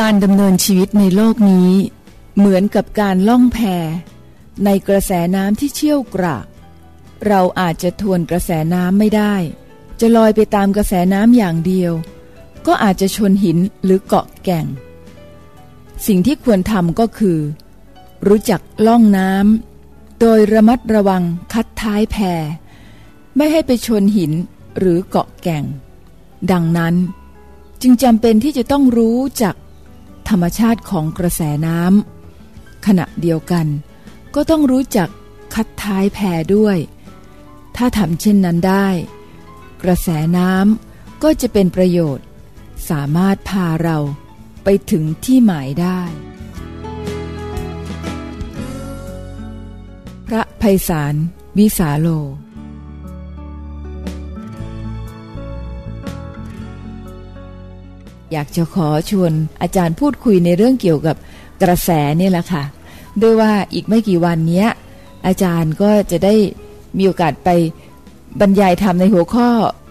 การดำเนินชีวิตในโลกนี้ เหมือนกับการล่องแพในกระแสน้ำที่เชี่ยวกรากเราอาจจะทวนกระแสน้ำไม่ได้ จะลอยไปตามกระแสน้ำอย่างเดียว ก็อาจจะชนหินหรือเกาะแก่ง สิ่งที่ควรทำก็คือ รู้จักล่องน้ำโดยระมัดระวังคัดท้ายแพไม่ให้ไปชนหินหรือเกาะแก่ง ดังนั้นจึงจำเป็นที่จะต้องรู้จัก ธรรมชาติของกระแสน้ำขณะเดียวกัน ก็ต้องรู้จักคัดท้ายแพด้วย ถ้าทำเช่นนั้นได้ กระแสน้ำก็จะเป็นประโยชน์ สามารถพาเราไปถึงที่หมายได้ พระภัยสารวิสาโล อยากจะขอชวนอาจารย์พูดคุยในเรื่องเกี่ยวกับกระแสนี่แหละค่ะด้วยว่าอีกไม่กี่วันนี้อาจารย์ก็จะได้มีโอกาสไปบรรยายธรรมในหัวข้อ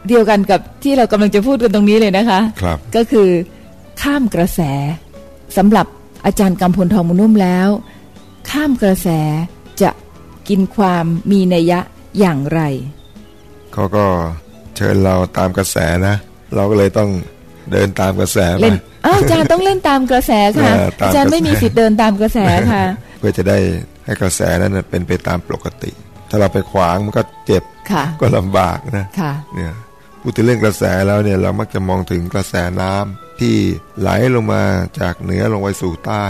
เดียวกันกับที่เรากำลังจะพูดกันตรงนี้เลยนะคะครับก็คือข้ามกระแสสำหรับอาจารย์กำพลทองมุนุ่มแล้ว ข้ามกระแสจะกินความมีนัยยะอย่างไรเขาก็เชิญเราตามกระแสนะ เราก็เลยต้อง เดินตามกระแสไปเล่นอ้าวอาจารย์ต้องเล่นตามกระแสค่ะเออตามอาจารย์ไม่กระแสมีสิทธิ์เดินตามกระแสค่ะ เพื่อจะได้ให้กระแสนั้นนะเป็นไปตามปกติ ถ้าเราไปขวางมันก็เจ็บค่ะก็ลำบากนะค่ะเนี่ยพูดถึงเรื่องกระแสแล้วเนี่ยเรามักจะมองถึงกระแสน้ำที่ไหลลงมาจากเหนือลงไปสู่ใต้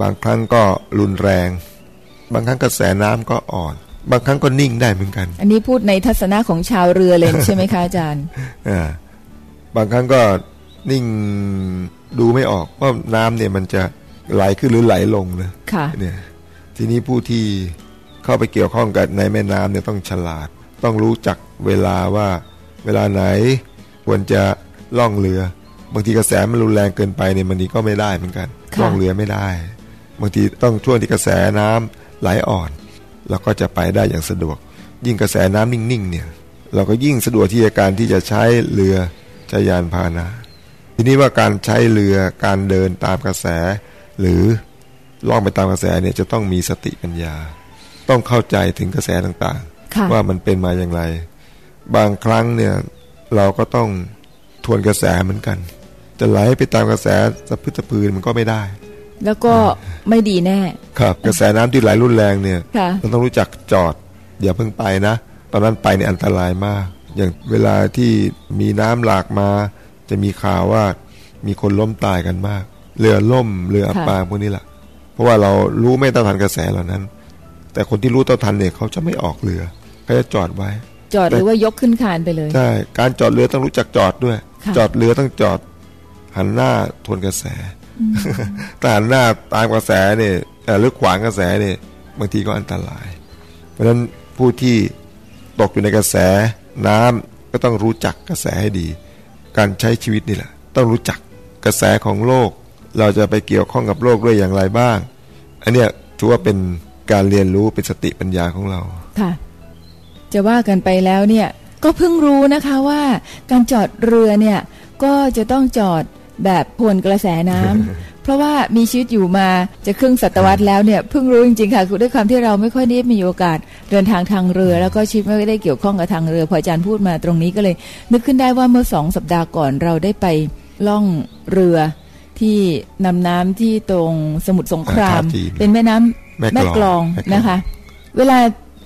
บางครั้งก็รุนแรง บางครั้งกระแสน้ำก็อ่อน บางครั้งก็นิ่งได้เหมือนกัน อันนี้พูดในทัศนะของชาวเรือเลยใช่ไหมคะอาจารย์อ่า บางครั้งก็นิ่งดูไม่ออกว่าน้ำเนี่ยมันจะไหลขึ้นหรือไหลลงนะค่ะเนี่ยทีนี้ผู้ที่เข้าไปเกี่ยวข้องกับในแม่น้ำเนี่ยต้องฉลาด ต้องรู้จักเวลาว่าเวลาไหนควรจะล่องเรือบางทีกระแสมันรุนแรงเกินไปเนี่ยบางทีก็ไม่ได้เหมือนกันค่ะล่องเรือไม่ได้ บางทีต้องช่วงที่กระแสน้ำไหลอ่อนเราก็จะไปได้อย่างสะดวก ยิ่งกระแสน้ำนิ่งๆเนี่ยเราก็ยิ่งสะดวกที่จะการที่จะใช้เรือ ใช้ยานพาหนะ ทีนี้ว่าการใช้เรือการเดินตามกระแส หรือล่องไปตามกระแสเนี่ยจะต้องมีสติปัญญา ต้องเข้าใจถึงกระแสต่างค่ะๆว่ามันเป็นมาอย่างไร บางครั้งเนี่ยเราก็ต้องทวนกระแสเหมือนกัน จะไหลไปตามกระแสสะพึดสะพืนมันก็ไม่ได้ แล้วก็ไม่ดีแน่ ครับกระแสน้ำที่ไหลรุนแรงเนี่ยค่ะเราต้องรู้จักจอดอย่าเพิ่งไปนะ ตอนนั้นไปเนี่ยอันตรายมาก อย่างเวลาที่มีน้ำหลากมา จะมีข่าวว่ามีคนล้มตายกันมาก เรือล่มเรืออับค่ะปางพวกนี้แหละเพราะว่าเรารู้ไม่เท่าทันกระแสเหล่านั้น แต่คนที่รู้เท่าทันเนี่ยเขาจะไม่ออกเรือเขาจะจอดไว้ จอดหรือว่ายกขึ้นคานไปเลยใช่การจอดเรือต้องรู้จักจอดด้วยค่ะจอดเรือต้องจอดหันหน้าทวนกระแสถ้าหันหน้าตามกระแสเนี่ยเอ่อหรือขวางกระแสเนี่ยบางทีก็อันตราย เพราะฉะนั้นผู้ที่ตกอยู่ในกระแส น้ำก็ต้องรู้จักกระแสให้ดี การใช้ชีวิตนี่แหละ ต้องรู้จักกระแสของโลก เราจะไปเกี่ยวข้องกับโลกด้วยอย่างไรบ้าง อันเนี้ยถือว่าเป็นการเรียนรู้เป็นสติปัญญาของเรา ค่ะ จะว่ากันไปแล้วเนี่ยก็เพิ่งรู้นะคะว่าการจอดเรือเนี่ยก็จะต้องจอดแบบพวนกระแสน้ำ เพราะว่ามีชีวิตอยู่มาจะครึ่งศตวรรษแล้วเนี่ยเพิ่งรู้จริงๆค่ะคือด้วยความที่เราไม่ค่อยได้มีโอกาสเดินทางทางเรือ แล้วก็ชีวิตไม่ได้เกี่ยวข้องกับทางเรือ พออาจารย์พูดมาตรงนี้ก็เลย นึกขึ้นได้ว่าเมื่อสองสัปดาห์ก่อนเราได้ไปล่องเรือที่นำน้ำที่ตรงสมุทรสงครามท่าจีนเป็นแม่น้ำแม่แม่กกลลอองงแม่กลองนะคะ เวลา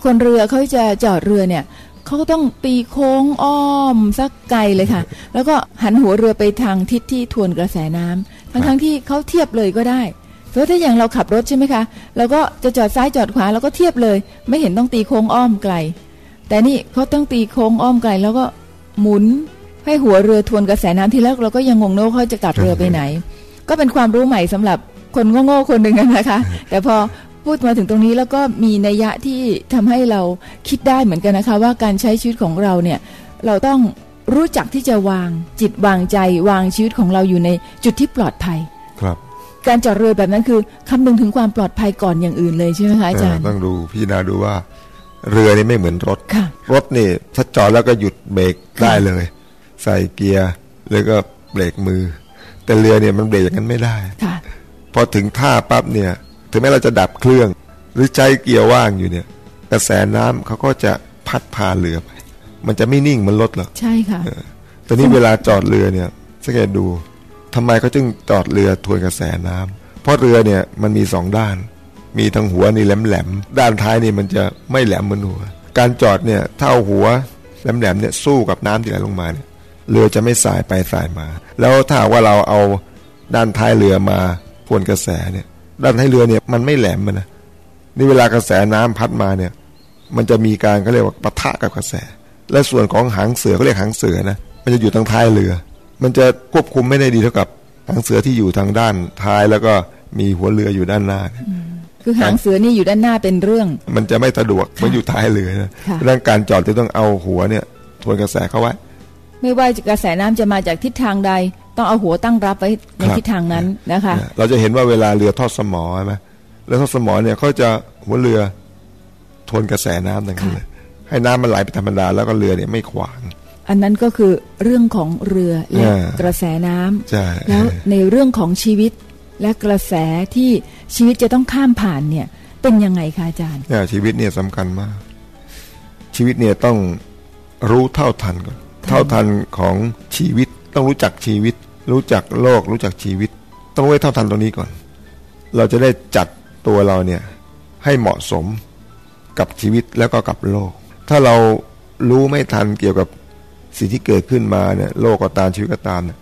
คนเรือเขาจะจอดเรือเนี่ยเขาก็ต้องตีโค้งอ้อมสักไกลเลยค่ะ แล้วก็หันหัวเรือไปทางทิศที่ทวนกระแสน้ำ ทั้งทั้งๆที่เขาเทียบเลยก็ได้เพราะถ้าอย่างเราขับรถใช่ไหมคะเราก็จะจอดซ้ายจอดขวาแล้วก็เทียบเลย ไม่เห็นต้องตีโค้งอ้อมไกล แต่นี่เขาต้องตีโค้งอ้อมไกล แล้วก็หมุนให้หัวเรือทวนกระแสน้ำที่แรกเราก็ยังงงนะว่าเขาจะกลับเรือไปไหน ก็เป็นความรู้ใหม่สำหรับคนโง่ๆคนหนึ่งนะคะ แต่พอพูดมาถึงตรงนี้แล้วก็มีนัยยะที่ทำให้เราคิดได้เหมือนกันนะคะ ว่าการใช้ชีวิตของเราเนี่ยเราต้อง รู้จักที่จะวางจิตวางใจวางชีวิตของเราอยู่ในจุดที่ปลอดภัย ครับ การจอดเรือแบบนั้นคือคำนึงถึงความปลอดภัยก่อนอย่างอื่นเลยใช่ไหมคะอาจารย์เออต้องดูพิจารณาดูว่า เรือนี่ไม่เหมือนรถค่ะรถนี่ถ้าจอดแล้วก็หยุดเบรกได้เลย ใส่เกียร์แล้วก็เบรกมือแแต่เรือเนี่ยมันเบรกอย่างนั้นไม่ได้ค่ะพอถึงท่าปั๊บเนี่ย ถึงแม้เราจะดับเครื่อง หรือใจเกียร์ว่างอยู่เนี่ย กระแสน้ำเขาก็จะพัดพาเรือไป มันจะไม่นิ่งเหมันรถหรอกใช่ค่ะตอนนี้เวลาจอดเรือเนี่ยสังเกตดูทำไมเขาจึงจอดเรือทวนกระแสน้ำเพราะเรือเนี่ยมันมีสองด้าน มีทั้งหัวนี่แหลมแหลมๆด้านท้ายนี่มันจะไม่แหลมเหมือนหัว การจอดเนี่ยถ้าเอาหัวแหลมแหลมๆเนี่ยสู้กับน้ำที่ไหลลงมาเนี่ยเรือจะไม่สายไปสายมา แล้วถ้าหากว่าเราเอาด้านท้ายเรือมาทวนกระแสเนี่ย ด้านท้ายเรือเนี่ยมันไม่แหลมมันนะนี่เวลากระแสน้ำพัดมาเนี่ย มันจะมีการเขาเรียกว่าปะทะกับกระแส และส่วนของหางเสือเขาเรียกหางเสือนะมันจะอยู่ทางท้ายเรือ มันจะควบคุมไม่ได้ดีเท่ากับหางเสือที่อยู่ทางด้านท้ายแล้วก็มีหัวเรืออยู่ด้านหน้าเนี่ยคือหางเสือนี่อยู่ด้านหน้าเป็นเรื่อง มันจะไม่สะดวกมันอยู่ท้ายเรือนะค่ะดังนั้นการจอดจะต้องเอาหัวเนี่ยทวนกระแสเข้าไว้ไม่ว่าจะกระแสน้ำจะมาจากทิศทางใด ต้องเอาหัวตั้งรับไว้ในครับทิศทางนั้นนะคะ เราจะเห็นว่าเวลาเรือทอดสมอใช่ไหมเรือทอดสมอเนี่ยเขาจะหัวเรือทวนกระแสน้ำอย่างนั้นเลย ให้น้ำมันไหลไปธรรมดาแล้วก็เรือเนี่ยไม่ขวาง อันนั้นก็คือเรื่องของเรือและอ่ากระแสน้ำใช่แล้วในเรื่องของชีวิตและกระแสที่ชีวิตจะต้องข้ามผ่านเนี่ย เป็นยังไงคะอาจารย์เนี่ยชีวิตเนี่ยสำคัญมาก ชีวิตเนี่ยต้องรู้เท่าทันก่อนเท่าทันของชีวิตต้องรู้จักชีวิต รู้จักโลก รู้จักชีวิต ต้องรู้ให้เท่าทันตรงนี้ก่อน เราจะได้จัดตัวเราเนี่ยให้เหมาะสมกับชีวิตแล้วก็กับโลก ถ้าเรารู้ไม่ทันเกี่ยวกับสิ่งที่เกิดขึ้นมาเนี่ยโลกก็ตามชีวิตก็ตามเนี่ย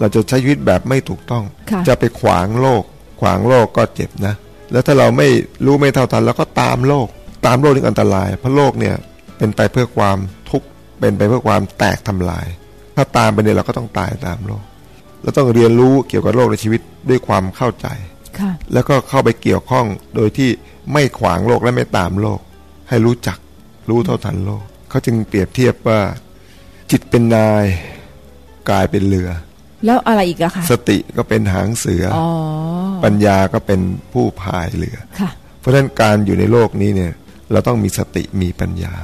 เราจะใช้ชีวิตแบบไม่ถูกต้องค่ะจะไปขวางโลก ขวางโลกก็เจ็บนะ แล้วถ้าเราไม่รู้ไม่เท่าทันแล้วก็ตามโลก ตามโลกนี่อันตราย เพราะโลกเนี่ยเป็นไปเพื่อความทุกข์เป็นไปเพื่อความแตกทำลาย ถ้าตามไปเนี่ยเราก็ต้องตายตามโลกเราต้องเรียนรู้เกี่ยวกับโลกในชีวิตด้วยความเข้าใจค่ะแล้วก็เข้าไปเกี่ยวข้องโดยที่ไม่ขวางโลกและไม่ตามโลก ให้รู้จัก รู้เท่าทันโลกเขาจึงเปรียบเทียบว่า จิตเป็นนายกายเป็นเรือ แล้วอะไรอีกอะคะสติก็เป็นหางเสือออ๋อปัญญาก็เป็นผู้พายเรือค่ะ เพราะฉะนั้นการอยู่ในโลกนี้เนี่ย เราต้องมีสติมีปัญญา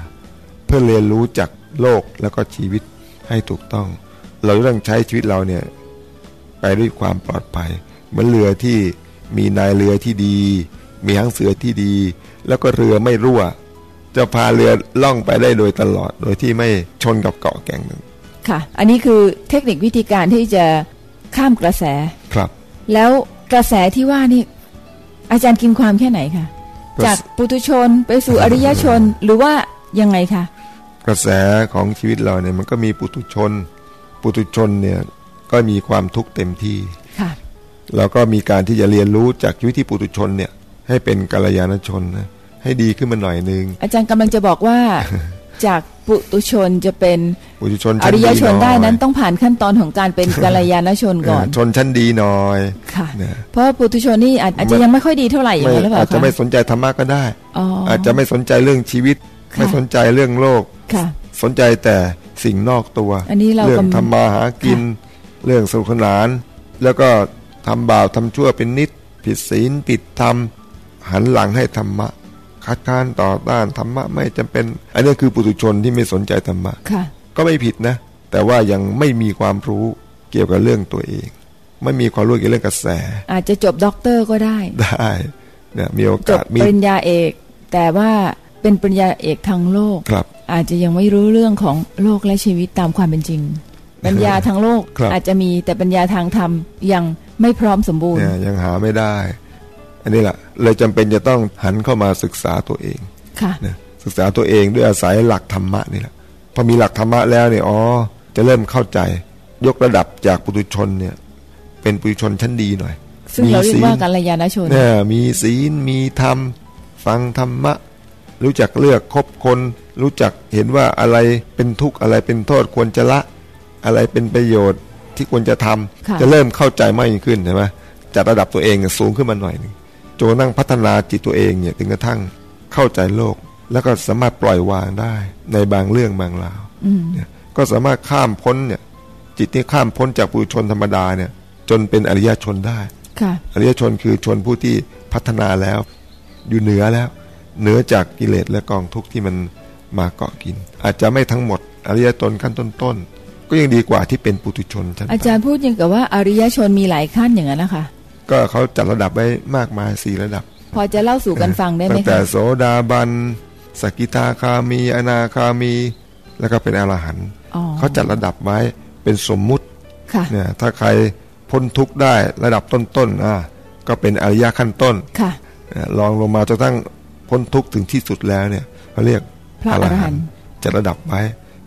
เพื่อเรียนรู้จากโลกแล้วก็ชีวิตให้ถูกต้อง เราต้องใช้ชีวิตเราเนี่ย ไปด้วยความปลอดภัยเหมือนเรือที่มีนายเรือที่ดี มีหางเสือที่ดี แล้วก็เรือไม่รั่ว จะพาเรือล่องไปได้โดยตลอด โดยที่ไม่ชนกับเกาะแก่งหนึ่งค่ะ อันนี้คือเทคนิควิธีการที่จะข้ามกระแสครับ แล้วกระแสที่ว่านี่ อาจารย์กินความแค่ไหนคะกระแสจากปุถุชนไปสู่อริยชนหรือว่ายังไงคะกระแสของชีวิตเราเนี่ยมันก็มีปุถุชน ปุถุชนเนี่ยก็มีความทุกข์เต็มที่ค่ะแล้วก็มีการที่จะเรียนรู้จากชีวิตที่ปุถุชนเนี่ยให้เป็นกัลยาณชนนะ ให้ดีขึ้นมาหน่อยนึง อาจารย์กำลังจะบอกว่าจากปุถุชนจะเป็นปุถุชนอชั้นริดียหชนน่อยได้นั้นต้องผ่านขั้นตอนของการเป็นกัลยาณชนก่อนเชนชั้นดีหน่อยค่ะเนี่ยเพราะว่าปุถุชนนี่อาจอาจจะยังไม่ค่อยดีเท่าไหร่อย่างไม่นั้นหรือเปล่าอาจจะคะไม่สนใจธรรมะก็ได้อ๋อออาจจะไม่สนใจเรื่องชีวิตค่ะไม่สนใจเรื่องโลกค่ะ สนใจแต่สิ่งนอกตัว อันนี้เราเรื่องกำทำมาหากิน เรื่องสนุกสนาน แล้วก็ทำบาปทำชั่วเป็นนิด ผิดศีลผิดธรรมหันหลังให้ธรรมะ คัดค้านต่อต้านธรรมะไม่จำเป็น อันนี้คือปุถุชนที่ไม่สนใจธรรมะค่ะก็ไม่ผิดนะ แต่ว่ายังไม่มีความรู้เกี่ยวกับเรื่องตัวเอง ไม่มีความรู้เกี่ยวกับเรื่องกระแส อาจจะจบด็อกเตอร์ก็ได้ ได้เนี่ยมีโอจบกาสมีปริญญาเอก แต่ว่าเป็นปริญญาเอกทางโลกครับ อาจจะยังไม่รู้เรื่องของโลกและชีวิตตามความเป็นจริง ปัญญาทางโลกครับอาจจะมีแต่ปัญญาทางธรรมยังไม่พร้อมสมบูรณ์เนี่ยยังหาไม่ได้ อันนี้แหละเลยจำเป็นจะต้องหันเข้ามาศึกษาตัวเองค่ะนะศึกษาตัวเองด้วยอาศัยหลักธรรมะนี่แหละพอมีหลักธรรมะแล้วเนี่ยอ๋อจะเริ่มเข้าใจ ยกระดับจากปุถุชนเนี่ย เป็นปุถุชนชั้นดีหน่อย ซึ่งเราเรียกว่าศีลกัลยาณชนเนี่ยมีศีลมีธรรม ฟังธรรมะ รู้จักเลือกคบคน รู้จักเห็นว่าอะไรเป็นทุกข์อะไรเป็นโทษควรจะละ อะไรเป็นประโยชน์ที่ควรจะทำค่ะจะเริ่มเข้าใจมากยิ่งขึ้นใช่ไหมจัดระดับตัวเองสูงขึ้นมาหน่อยหนึง จนกระทั่งพัฒนาจิตตัวเองเนี่ยถึงกระทั่งเข้าใจโลก แล้วก็สามารถปล่อยวางได้ในบางเรื่องบางราวอืมเนี่ยก็สามารถข้ามพ้นเนี่ย จิตที่ข้ามพ้นจากปุถุชนธรรมดาเนี่ย จนเป็นอริยชนได้ค่ะอริยชนคือชนผู้ที่พัฒนาแล้ว อยู่เหนือแล้ว เหนือจากกิเลสและกองทุกข์ที่มันมาเกาะกิน อาจจะไม่ทั้งหมด อริยชนขั้นต้นๆก็ยังดีกว่าที่เป็นปุถุชนชั้นอาจารย์พูดยังกับว่าอริยชนมีหลายขั้นอย่างนั้นนะคะ ก็เขาจัดระดับไว้มากมายสี่ระดับ พอจะเล่าสู่กันฟังได้ไหมตั้งแต่คะโสดาบันสกิทาคามีอนาคามี แล้วก็เป็นอรหันต์อ๋อเขาจัดระดับไว้เป็นสมมุติค่ะเนี่ยถ้าใครพ้นทุกข์ได้ระดับต้นๆอะก็เป็นอริยขั้นต้นค่ะเนี่ยลองลงมาจนทั้งพ้นทุกข์ถึงที่สุดแล้วเนี่ยเขาเรียกพระอรหันต์จัดระดับไว้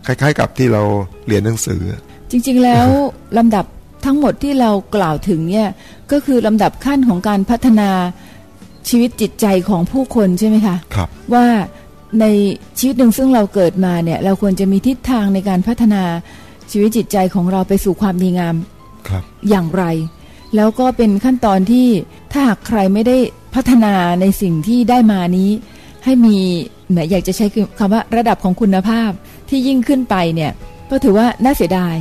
คล้าย ๆ กับที่เราเรียนหนังสือ จริง ๆ แล้วลำดับ ทั้งหมดที่เรากล่าวถึงเนี่ยก็คือลำดับขั้นของการพัฒนาชีวิตจิตใจของผู้คนใช่ไหมคะครับว่าในชีวิตหนึ่งซึ่งเราเกิดมาเนี่ยเราควรจะมีทิศทางในการพัฒนาชีวิตจิตใจของเราไปสู่ความดีงามครับ อย่างไร แล้วก็เป็นขั้นตอนที่ถ้าหากใครไม่ได้พัฒนาในสิ่งที่ได้มานี้ ให้มีแหมอยากจะใช้คำว่าระดับของคุณภาพที่ยิ่งขึ้นไปเนี่ยก็ถือว่าน่าเสียดาย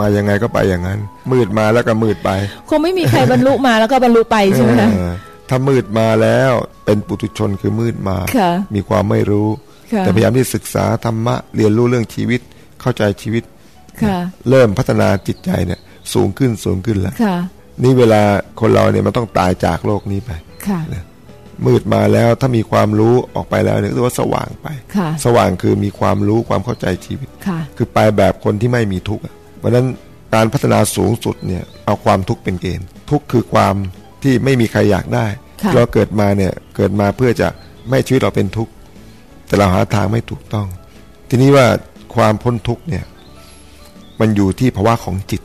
มายังไงก็ไปอย่างนั้น มืดมาแล้วก็มืดไป คงไม่มีใครบรรลุมาแล้วก็บรรลุไปใช่ไหมคะเออถ้ามืดมาแล้วเป็นปุถุชนคือมืดมาค่ะมีความไม่รู้ค่ะแต่พยายามที่ศึกษาธรรมะเรียนรู้เรื่องชีวิตเข้าใจชีวิตค่ะเริ่มพัฒนาจิตใจเนี่ย สูงขึ้นสูงขึ้นแล้วค่ะนี่เวลาคนเราเนี่ยมันต้องตายจากโลกนี้ไปค่ะมืดมาแล้วถ้ามีความรู้ออกไปแล้วเนี่ยเรียกว่าสว่างไปค่ะสว่างคือมีความรู้ความเข้าใจชีวิตค่ะคือไปแบบคนที่ไม่มีทุกข์อะ เพราะฉะนั้นการพัฒนาสูงสุดเนี่ยเอาความทุกข์เป็นเกณฑ์ ทุกข์คือความที่ไม่มีใครอยากได้ค่ะเราเกิดมาเนี่ยเกิดมาเพื่อจะไม่ให้ชีวิตเราเป็นทุกข์แต่เราหาทางไม่ถูกต้อง ทีนี้ว่าความพ้นทุกข์เนี่ยมันอยู่ที่ภาวะของจิต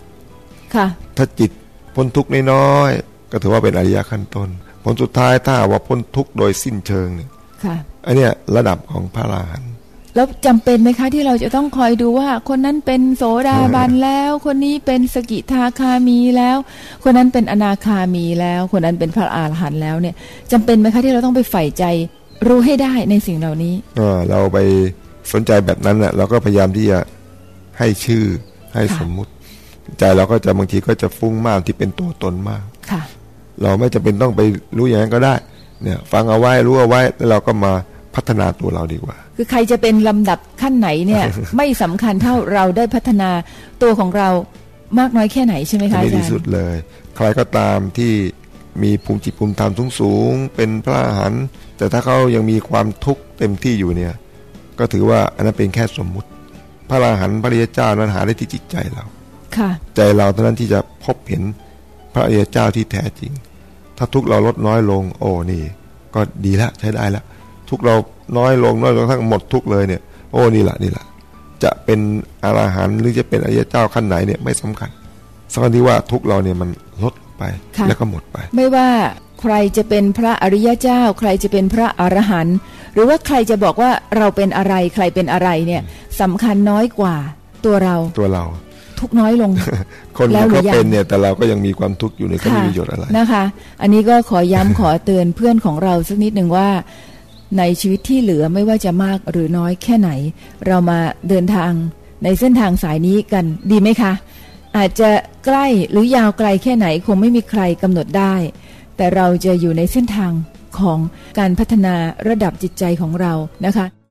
ค่ะถ้าจิตพ้นทุกข์น้อยๆก็ถือว่าเป็นอริยขั้นต้น ผลสุดท้ายถ้าหากว่าพ้นทุกข์โดยสิ้นเชิงเนี่ยค่ะอันเนี้ยระดับของพระอราหันต์ แล้วจำเป็นไหมคะที่เราจะต้องคอยดูว่า คนนั้นเป็นโสดาบันแล้ว คนนี้เป็นสกิทาคามีแล้ว คนนั้นเป็นอนาคามีแล้ว คนนั้นเป็นพระอาหารหันต์แล้วเนี่ยจำเป็นไหมคะที่เราต้องไปใฝ่ใจ รู้ให้ได้ในสิ่งเหล่านี้เออเราไปสนใจแบบนั้นน่ะเราก็พยายามที่จะให้ชื่อให้ค่ะสมมุติ ใจเราก็จะบางทีก็จะฟุ้งมากที่เป็นตัวตนมากค่ะ เราไม่จำเป็นต้องไปรู้อย่างนั้นก็ได้ เนี่ย ฟังเอาไว้รู้เอาไว้แล้วเราก็มาพัฒนาตัวเราดีกว่า คือใครจะเป็นลำดับขั้นไหนเนี่ย ไม่สำคัญเท่าเราได้พัฒนาตัวของเรามากน้อยแค่ไหนใช่ไหมคะไม่อาจาดีรสุดย์เลย ใครก็ตามที่มีภูมิจิตภูมิธรรมสูงสูงๆเป็นพระอรหันต์แต่ถ้าเขายังมีความทุกข์เต็มที่อยู่เนี่ย ก็ถือว่าอันนั้นเป็นแค่สมมุติ พระอรหันต์พระริยเจ้านั้นหาได้ที่จิตใจเรา ค่ะ ใจเราเท่านั้นที่จะพบเห็นพระอริยเจ้าที่แท้จริง ถ้าทุกข์เราลดน้อยลง โอ้นี่ ก็ดีแล้วใช้ได้แล้วทุกข์เรา น้อยลงน้อยลงทั้งหมดทุกข์เลยเนี่ย โอ้นี่แหละนี่แหละจะเป็นอรหันต์หรือจะเป็นอริยเจ้าขั้นไหนเนี่ยไม่สำคัญสำคัญที่ว่าทุกข์เราเนี่ยมันลดไปค่ะแล้วก็หมดไป ไม่ว่าใครจะเป็นพระอริยเจ้า ใครจะเป็นพระอรหันต์หรือว่าใครจะบอกว่าเราเป็นอะไรใครเป็นอะไรเนี่ยสำคัญน้อยกว่าตัวเราตัวเรา ทุกน้อยลง คนแล้วหรือเขายังเป็นเนี่ยแต่เราก็ยังมีความทุกข์อยู่เนี่ยก็ไม่ค่ะมีประโยชน์อะไรนะคะ อันนี้ก็ขอย้ำขอเตือนเพื่อนของเราสักนิดหนึ่งว่า ในชีวิตที่เหลือไม่ว่าจะมากหรือน้อยแค่ไหน เรามาเดินทางในเส้นทางสายนี้กันดีไหมคะ อาจจะใกล้หรือยาวไกลแค่ไหนคงไม่มีใครกำหนดได้ แต่เราจะอยู่ในเส้นทางของการพัฒนาระดับจิตใจของเรานะคะ